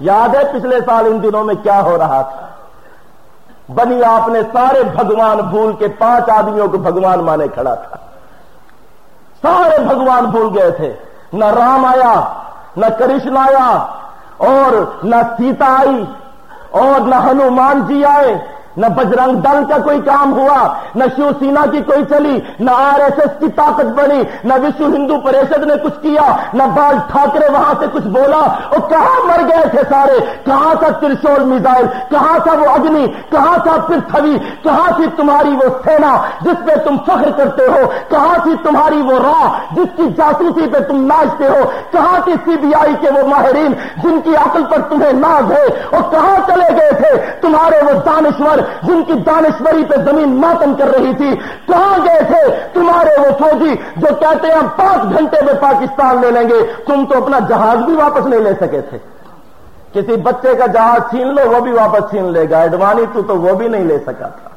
یاد ہے پچھلے سال ان دنوں میں کیا ہو رہا تھا؟ بنی آپ نے سارے بھگوان بھول کے پانچ آدمیوں کو بھگوان مانے کھڑا تھا۔ سارے بھگوان بھول گئے تھے۔ نہ رام آیا، نہ کرشن آیا اور نہ سیتا آئی اور نہ ہنومان جی آئے۔ نہ بجرنگ دل کا کوئی کام ہوا، نہ شیو سینا کی کوئی چلی، نہ آر ایس ایس کی طاقت بنی، نہ وشو ہندو پریشد نے کچھ کیا، نہ بال ٹھاکرے وہاں سے کچھ بولا، اور کہاں مر گئے تھے سارے؟ کہاں تھا ترشول میزائل؟ کہاں تھا وہ اگنی؟ کہاں تھا پرتھوی کہاں تھی تمہاری وہ سینا جس پہ تم فخر کرتے ہو؟ کہاں تھی تمہاری وہ راہ جس کی جاسوسی پہ تم ناچتے ہو؟ کہاں تھی سی بی آئی کے وہ ماہرین جن کی عقل پر تمہیں ناز ہے؟ اور کہاں چلے گئے تھے تمہارے وہ دانشور جن کی دانشوری پہ زمین ماتم کر رہی تھی کہاں گئے تھے تمہارے وہ فوجی جو کہتے ہیں ہم پانچ گھنٹے میں پاکستان لے لیں گے۔ تم تو اپنا جہاز بھی واپس نہیں لے سکے تھے۔ کسی بچے کا جہاز چھین لو، وہ بھی واپس چھین لے گا۔ ایڈوانی تو تو وہ بھی نہیں لے سکا تھا۔